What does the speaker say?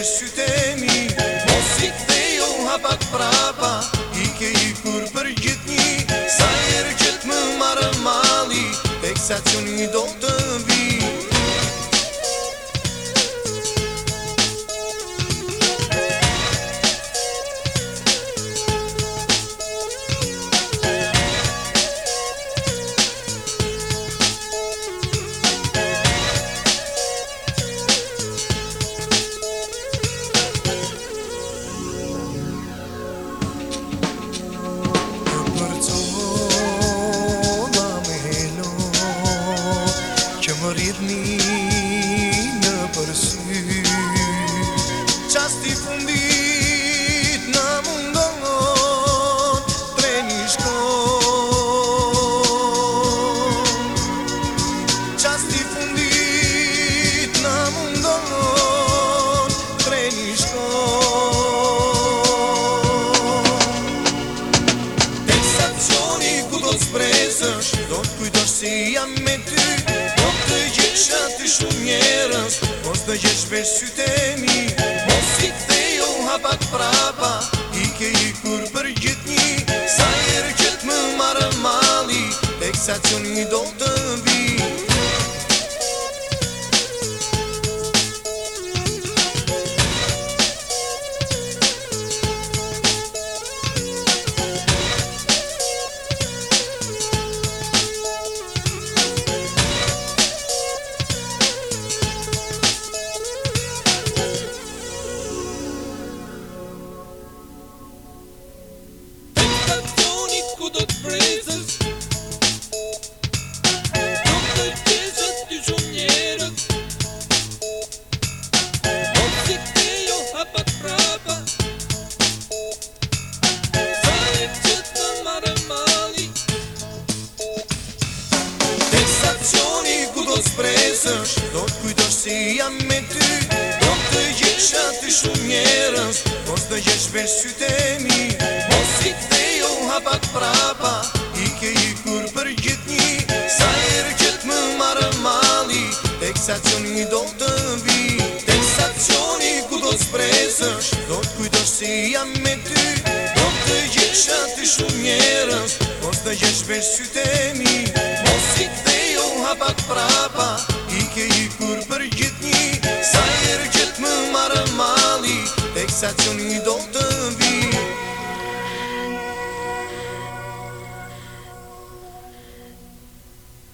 shpesh qytemi Mos i kthe jo hapak prapa I ke i kur për gjithë një Sa erë gjithë më marë mali i do të vijë dhe gjesh për sytemi mi Mos i kthe jo hapat prapa I ke i kur për gjithë një Sa erë gjithë më marë mali Tek sa qënë një do të vijë Jo do të gjithë që t'juhë njerët Do të gjithë që t'juhë hapat prapa Zajt që t'ma rëmali Tesa që një ku si jan me ty Do të gjithë që t'juhë njerës Kos të gjithë shpesytemi Do jo të gjithë që t'juhë hapat prapa veç qytemi Mosi këthe jo hapat prapa I ke i kur për gjithni Sa e rëgjët më marë mali Eksacion i do të